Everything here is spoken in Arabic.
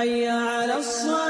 حي على الصلاة.